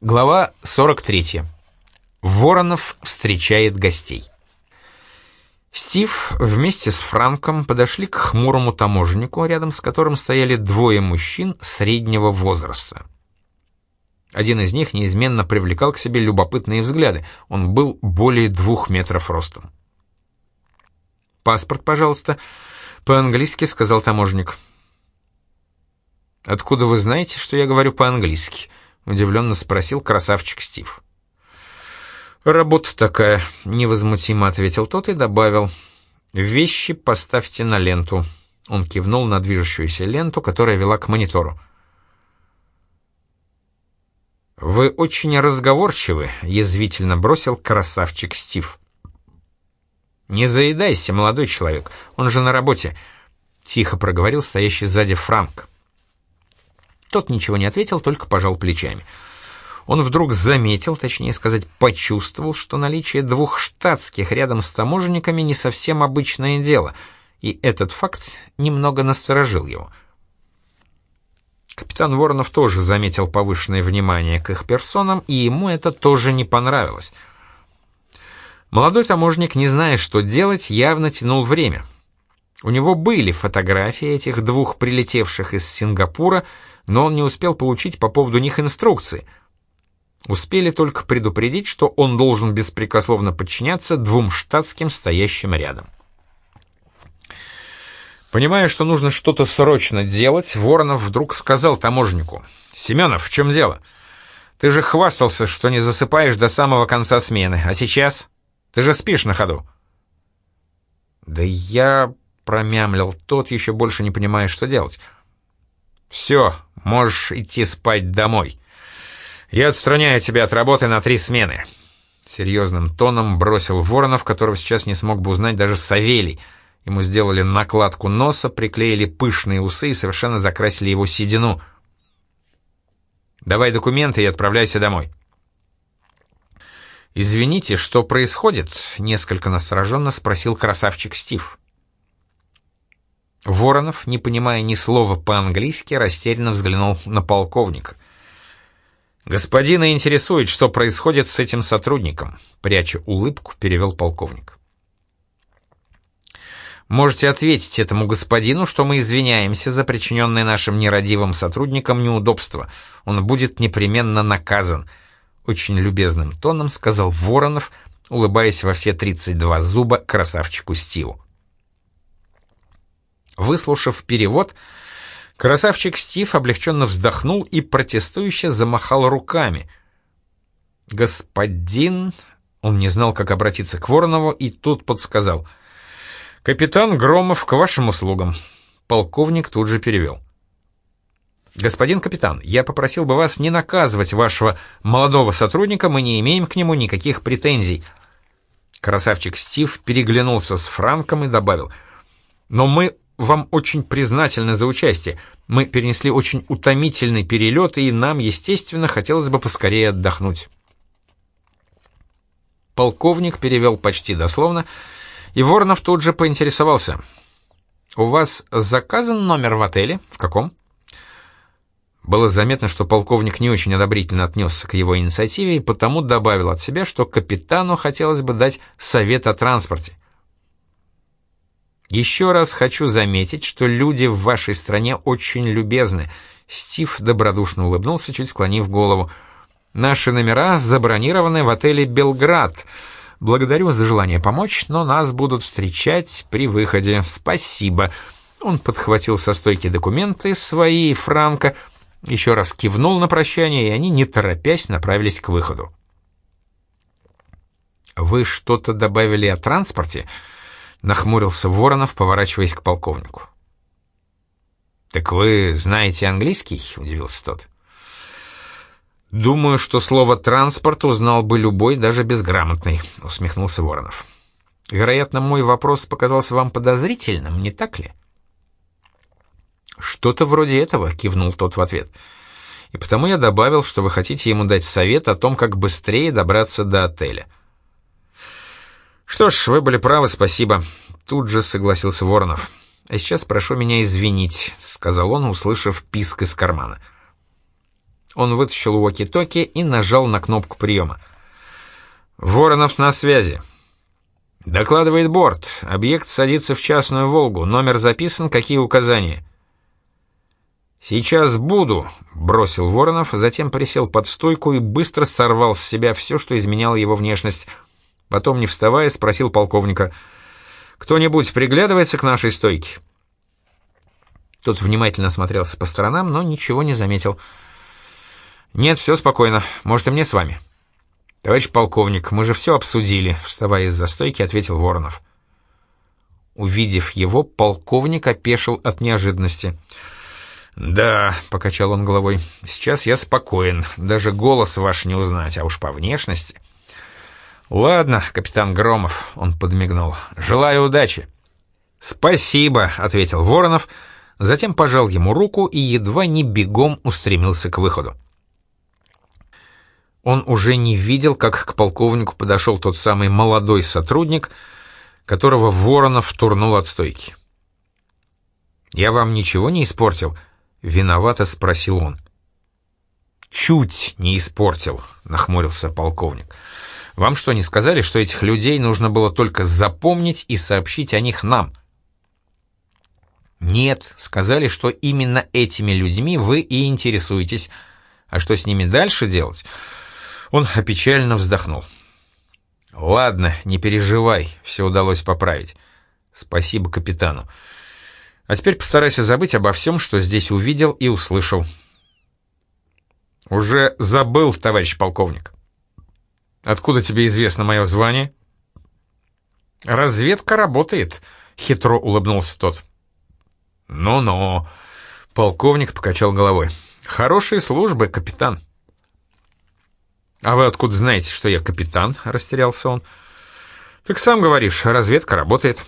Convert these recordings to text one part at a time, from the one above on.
Глава 43. Воронов встречает гостей. Стив вместе с Франком подошли к хмурому таможеннику, рядом с которым стояли двое мужчин среднего возраста. Один из них неизменно привлекал к себе любопытные взгляды. Он был более двух метров ростом. «Паспорт, пожалуйста», — по-английски сказал таможенник. «Откуда вы знаете, что я говорю по-английски?» — удивленно спросил красавчик Стив. «Работа такая», — невозмутимо ответил тот и добавил. «Вещи поставьте на ленту». Он кивнул на движущуюся ленту, которая вела к монитору. «Вы очень разговорчивы», — язвительно бросил красавчик Стив. «Не заедайся, молодой человек, он же на работе», — тихо проговорил стоящий сзади Франк. Тот ничего не ответил, только пожал плечами. Он вдруг заметил, точнее сказать, почувствовал, что наличие двух штатских рядом с таможенниками не совсем обычное дело, и этот факт немного насторожил его. Капитан Воронов тоже заметил повышенное внимание к их персонам, и ему это тоже не понравилось. Молодой таможник, не зная, что делать, явно тянул время. У него были фотографии этих двух прилетевших из Сингапура, но он не успел получить по поводу них инструкции. Успели только предупредить, что он должен беспрекословно подчиняться двум штатским, стоящим рядом. Понимая, что нужно что-то срочно делать, Воронов вдруг сказал таможеннику, «Семенов, в чем дело? Ты же хвастался, что не засыпаешь до самого конца смены, а сейчас? Ты же спишь на ходу». «Да я...» — промямлил тот, еще больше не понимая, что делать. «Все, можешь идти спать домой. Я отстраняю тебя от работы на три смены». Серьезным тоном бросил Воронов, которого сейчас не смог бы узнать даже Савелий. Ему сделали накладку носа, приклеили пышные усы и совершенно закрасили его седину. «Давай документы и отправляйся домой». «Извините, что происходит?» — несколько настороженно спросил красавчик Стив. Воронов, не понимая ни слова по-английски, растерянно взглянул на полковника. «Господина интересует, что происходит с этим сотрудником», — пряча улыбку, перевел полковник. «Можете ответить этому господину, что мы извиняемся за причиненное нашим нерадивым сотрудникам неудобство. Он будет непременно наказан», — очень любезным тоном сказал Воронов, улыбаясь во все 32 зуба красавчику Стиву. Выслушав перевод, красавчик Стив облегченно вздохнул и протестующе замахал руками. «Господин...» Он не знал, как обратиться к Воронову, и тут подсказал. «Капитан Громов, к вашим услугам». Полковник тут же перевел. «Господин капитан, я попросил бы вас не наказывать вашего молодого сотрудника, мы не имеем к нему никаких претензий». Красавчик Стив переглянулся с Франком и добавил. «Но мы вам очень признательны за участие. Мы перенесли очень утомительный перелет, и нам, естественно, хотелось бы поскорее отдохнуть». Полковник перевел почти дословно, и Воронов тут же поинтересовался. «У вас заказан номер в отеле? В каком?» Было заметно, что полковник не очень одобрительно отнесся к его инициативе и потому добавил от себя, что капитану хотелось бы дать совет о транспорте. Еще раз хочу заметить, что люди в вашей стране очень любезны. Стив добродушно улыбнулся, чуть склонив голову. Наши номера забронированы в отеле «Белград». Благодарю за желание помочь, но нас будут встречать при выходе. Спасибо. Он подхватил со стойки документы свои и Франка, еще раз кивнул на прощание, и они, не торопясь, направились к выходу. «Вы что-то добавили о транспорте?» — нахмурился Воронов, поворачиваясь к полковнику. «Так вы знаете английский?» — удивился тот. «Думаю, что слово «транспорт» узнал бы любой, даже безграмотный», — усмехнулся Воронов. «Вероятно, мой вопрос показался вам подозрительным, не так ли?» «Что-то вроде этого», — кивнул тот в ответ. «И потому я добавил, что вы хотите ему дать совет о том, как быстрее добраться до отеля». «Что ж, вы были правы, спасибо», — тут же согласился Воронов. «А сейчас прошу меня извинить», — сказал он, услышав писк из кармана. Он вытащил уоки-токи и нажал на кнопку приема. «Воронов на связи». «Докладывает борт. Объект садится в частную «Волгу». Номер записан. Какие указания?» «Сейчас буду», — бросил Воронов, затем присел под стойку и быстро сорвал с себя все, что изменяло его внешность. Потом, не вставая, спросил полковника, «Кто-нибудь приглядывается к нашей стойке?» Тот внимательно смотрелся по сторонам, но ничего не заметил. «Нет, все спокойно. Может, и мне с вами?» «Товарищ полковник, мы же все обсудили», — вставая из-за стойки, ответил Воронов. Увидев его, полковник опешил от неожиданности. «Да», — покачал он головой, — «сейчас я спокоен. Даже голос ваш не узнать, а уж по внешности». «Ладно, капитан Громов», — он подмигнул, — «желаю удачи». «Спасибо», — ответил Воронов, затем пожал ему руку и едва не бегом устремился к выходу. Он уже не видел, как к полковнику подошел тот самый молодой сотрудник, которого Воронов турнул от стойки. «Я вам ничего не испортил?» — виновато спросил он. «Чуть не испортил», — нахмурился полковник. «Вам что, не сказали, что этих людей нужно было только запомнить и сообщить о них нам?» «Нет, сказали, что именно этими людьми вы и интересуетесь. А что с ними дальше делать?» Он опечально вздохнул. «Ладно, не переживай, все удалось поправить. Спасибо капитану. А теперь постарайся забыть обо всем, что здесь увидел и услышал. Уже забыл, товарищ полковник. Откуда тебе известно мое звание? Разведка работает, хитро улыбнулся тот. Ну-ну, полковник покачал головой. Хорошие службы, капитан. А вы откуда знаете, что я капитан? растерялся он. Так сам говоришь, разведка работает.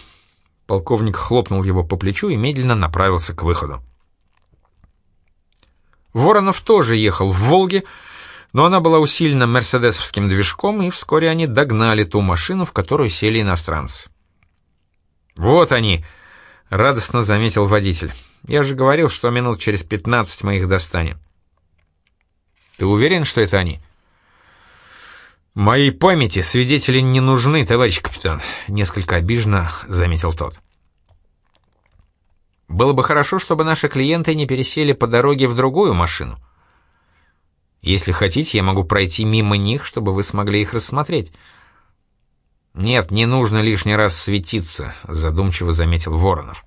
Полковник хлопнул его по плечу и медленно направился к выходу. Воронов тоже ехал в «Волге», но она была усилена мерседесовским движком, и вскоре они догнали ту машину, в которую сели иностранцы. «Вот они!» — радостно заметил водитель. «Я же говорил, что минут через пятнадцать мы их достанем». «Ты уверен, что это они?» «Моей памяти свидетели не нужны, товарищ капитан», — несколько обиженно заметил тот. «Было бы хорошо, чтобы наши клиенты не пересели по дороге в другую машину. Если хотите, я могу пройти мимо них, чтобы вы смогли их рассмотреть». «Нет, не нужно лишний раз светиться», — задумчиво заметил Воронов.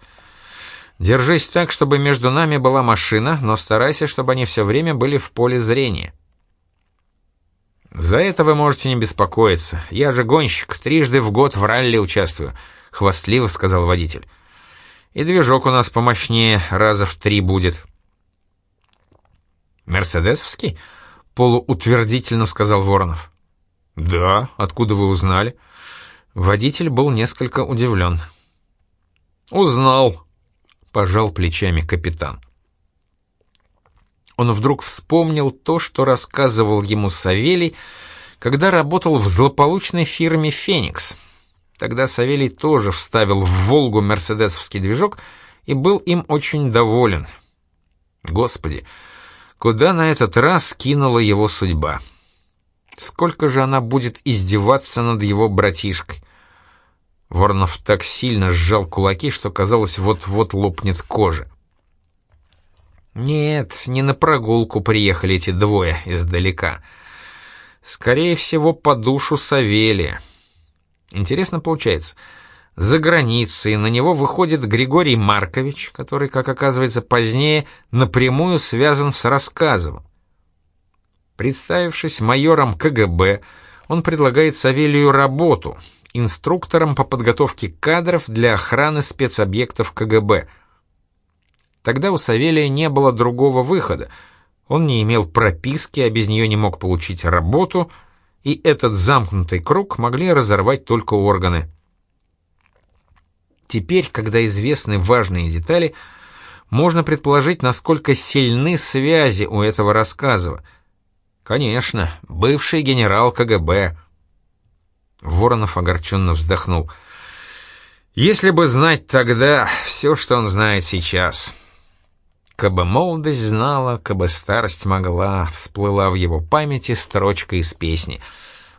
«Держись так, чтобы между нами была машина, но старайся, чтобы они все время были в поле зрения». «За это вы можете не беспокоиться. Я же гонщик, трижды в год в ралли участвую», — хвастливо сказал водитель. «И движок у нас помощнее, раза в три будет». «Мерседесовский?» — полуутвердительно сказал Воронов. «Да, откуда вы узнали?» Водитель был несколько удивлен. «Узнал», — пожал плечами капитан он вдруг вспомнил то, что рассказывал ему Савелий, когда работал в злополучной фирме «Феникс». Тогда Савелий тоже вставил в «Волгу» мерседесовский движок и был им очень доволен. Господи, куда на этот раз кинула его судьба? Сколько же она будет издеваться над его братишкой? Воронов так сильно сжал кулаки, что казалось, вот-вот лопнет кожа. Нет, не на прогулку приехали эти двое издалека. Скорее всего, по душу Савелия. Интересно получается. За границей на него выходит Григорий Маркович, который, как оказывается позднее, напрямую связан с рассказом. Представившись майором КГБ, он предлагает Савелию работу, инструктором по подготовке кадров для охраны спецобъектов КГБ – Тогда у Савелия не было другого выхода. Он не имел прописки, а без нее не мог получить работу, и этот замкнутый круг могли разорвать только органы. Теперь, когда известны важные детали, можно предположить, насколько сильны связи у этого рассказа. Конечно, бывший генерал КГБ. Воронов огорченно вздохнул. Если бы знать тогда все, что он знает сейчас... «Кабы молодость знала, кабы старость могла», всплыла в его памяти строчка из песни.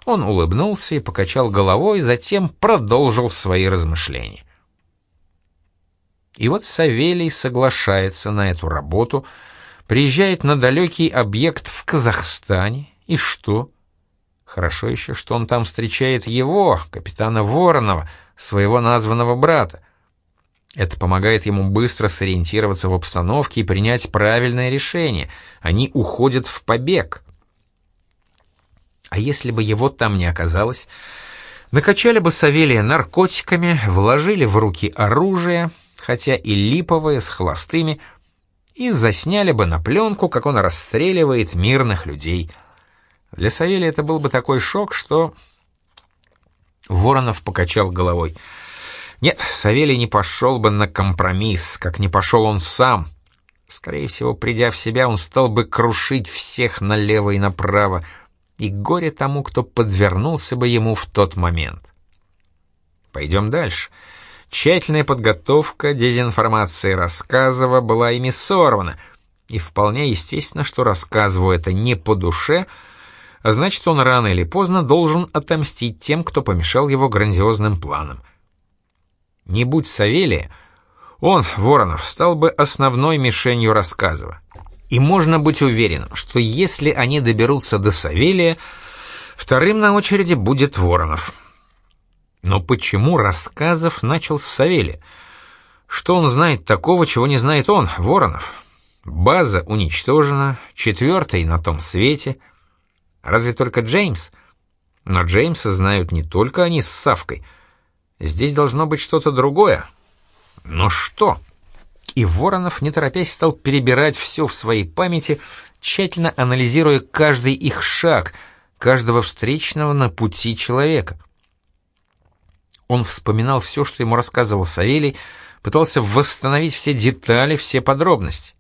Он улыбнулся и покачал головой, затем продолжил свои размышления. И вот Савелий соглашается на эту работу, приезжает на далекий объект в Казахстане, и что? Хорошо еще, что он там встречает его, капитана Воронова, своего названного брата. Это помогает ему быстро сориентироваться в обстановке и принять правильное решение. Они уходят в побег. А если бы его там не оказалось? Накачали бы Савелия наркотиками, вложили в руки оружие, хотя и липовое, с холостыми, и засняли бы на пленку, как он расстреливает мирных людей. Для Савелия это был бы такой шок, что... Воронов покачал головой — нет, Савелий не пошел бы на компромисс, как не пошел он сам. Скорее всего, придя в себя, он стал бы крушить всех налево и направо, и горе тому, кто подвернулся бы ему в тот момент. Пойдем дальше. Тщательная подготовка дезинформации Рассказова была ими сорвана, и вполне естественно, что Рассказову это не по душе, а значит, он рано или поздно должен отомстить тем, кто помешал его грандиозным планам — не будь Савелия, он, Воронов, стал бы основной мишенью рассказа. И можно быть уверенным, что если они доберутся до Савелия, вторым на очереди будет Воронов. Но почему рассказов начал с Савелия? Что он знает такого, чего не знает он, Воронов? База уничтожена, четвертый на том свете. Разве только Джеймс? Но Джеймса знают не только они с Савкой — Здесь должно быть что-то другое. Но что? И Воронов, не торопясь, стал перебирать все в своей памяти, тщательно анализируя каждый их шаг, каждого встречного на пути человека. Он вспоминал все, что ему рассказывал Савелий, пытался восстановить все детали, все подробности.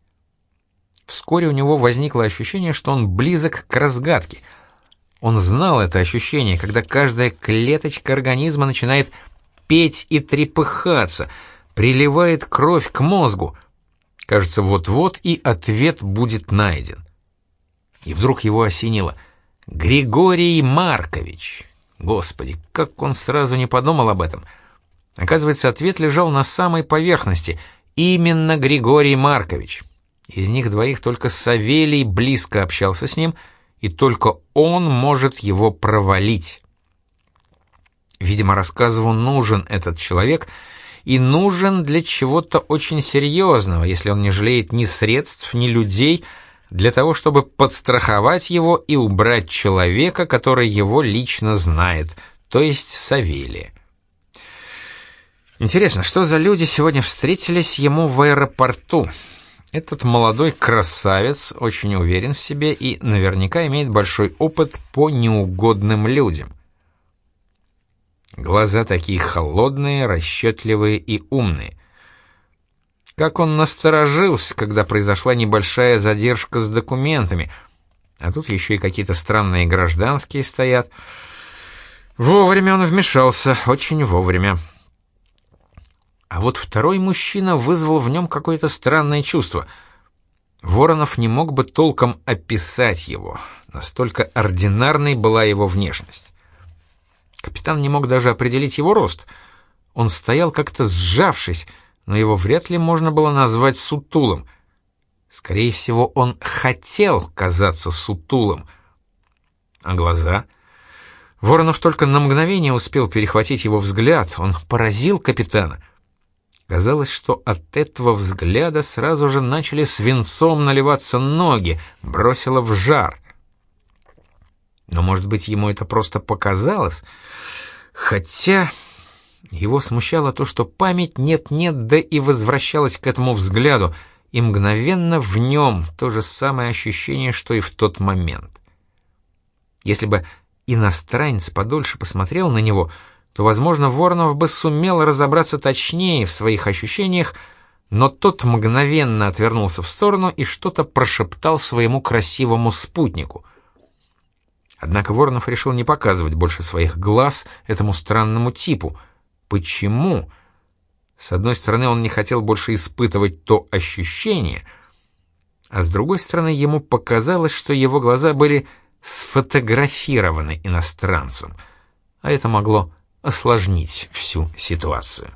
Вскоре у него возникло ощущение, что он близок к разгадке. Он знал это ощущение, когда каждая клеточка организма начинает петь и трепыхаться, приливает кровь к мозгу. Кажется, вот-вот и ответ будет найден. И вдруг его осенило. Григорий Маркович. Господи, как он сразу не подумал об этом. Оказывается, ответ лежал на самой поверхности. Именно Григорий Маркович. Из них двоих только Савелий близко общался с ним, и только он может его провалить. Видимо, рассказыву нужен этот человек и нужен для чего-то очень серьезного, если он не жалеет ни средств, ни людей, для того, чтобы подстраховать его и убрать человека, который его лично знает, то есть Савелия. Интересно, что за люди сегодня встретились ему в аэропорту? Этот молодой красавец очень уверен в себе и наверняка имеет большой опыт по неугодным людям. Глаза такие холодные, расчетливые и умные. Как он насторожился, когда произошла небольшая задержка с документами, а тут еще и какие-то странные гражданские стоят. Вовремя он вмешался, очень вовремя. А вот второй мужчина вызвал в нем какое-то странное чувство. Воронов не мог бы толком описать его, настолько ординарной была его внешность. Капитан не мог даже определить его рост. Он стоял как-то сжавшись, но его вряд ли можно было назвать сутулым. Скорее всего, он хотел казаться сутулым. А глаза? Воронов только на мгновение успел перехватить его взгляд. Он поразил капитана. Казалось, что от этого взгляда сразу же начали свинцом наливаться ноги, бросило в жар. Но, может быть, ему это просто показалось? Хотя его смущало то, что память нет-нет, да и возвращалась к этому взгляду, и мгновенно в нем то же самое ощущение, что и в тот момент. Если бы иностранец подольше посмотрел на него, то, возможно, Воронов бы сумел разобраться точнее в своих ощущениях, но тот мгновенно отвернулся в сторону и что-то прошептал своему красивому спутнику — Однако Воронов решил не показывать больше своих глаз этому странному типу. Почему? С одной стороны, он не хотел больше испытывать то ощущение, а с другой стороны ему показалось, что его глаза были сфотографированы иностранцем, а это могло осложнить всю ситуацию.